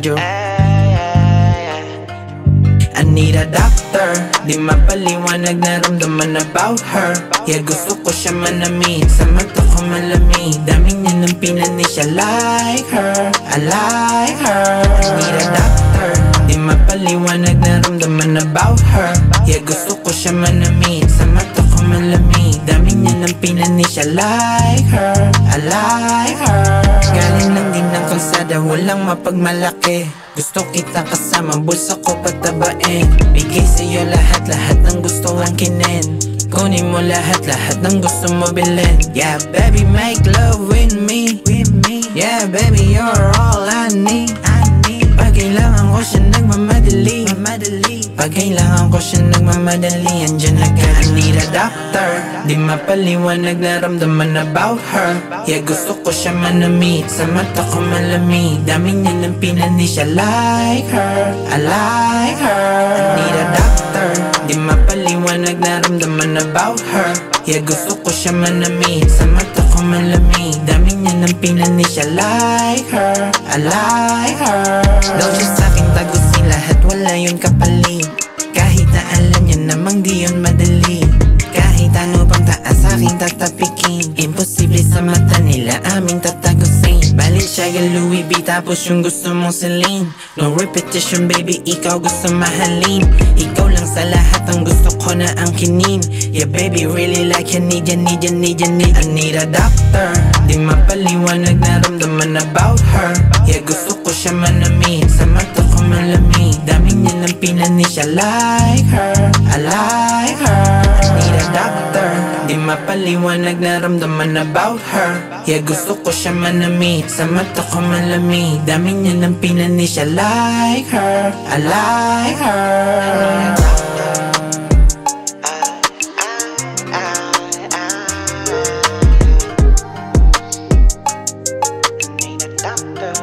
need you I need a doctor. Di mapaliwanag na ramdaman about her. Yeah, gusto ko siya manamit Sa mata ko malamig Dami niya ng pinani siya like her. I like her. I need a doctor. Di mapaliwanag na ramdaman about her. Yeah, gusto ko siya manamit Sa mata ko malamig Dami niya ng pinani siya like her. I like her. Galing ng kalsada Walang mapagmalaki. Gusto kita kasama Bulsa ko patabain. Bigay sa'yo lahat Lahat ng gusto mong kinin. Kunin mo lahat Lahat ng gusto mo bilhin. Yeah baby make love with me. Yeah baby you're all I need. I need. Pag kailangan ko siya nagmamadali. Mamadali Pag kailangan ko siya nagmamadali Andyan agad I need a doctor Di mapaliwanag na ramdaman about her. Yeah gusto ko siya manamit Sa mata ko malamig Dami niya ng pinani siya like her I like her. I need a doctor Di mapaliwanag na ramdaman about her. Yeah gusto ko siya manamit Sa mata ko malamig Dami niya ng pinani siya like her I like her. Daw siya lahat wala yun kapalit Kahit na alam niya namang di yun madali. Kahit ano pang taas aking tatapikin Imposible sa mata nila aming tatagusin. Balenciaga Louis V tapos yung gusto mong Celine No repetition baby ikaw gusto mahalin. Ikaw lang sa lahat ang gusto ko na ang kinin. Yeah baby really like you need ya need ya need ya need I need a doctor. Di mapaliwanag na ramdaman about her. Yeah gusto ko siya manamit Sa mata ko malamig naman ang pinanisya Like her, I like her. Need a doctor Di mapaliwanag na ramdaman about her. Yeah, gusto ko siya manami Sa mata ko malami Dami niya ng pinanisya Like her, I like her. Doctor.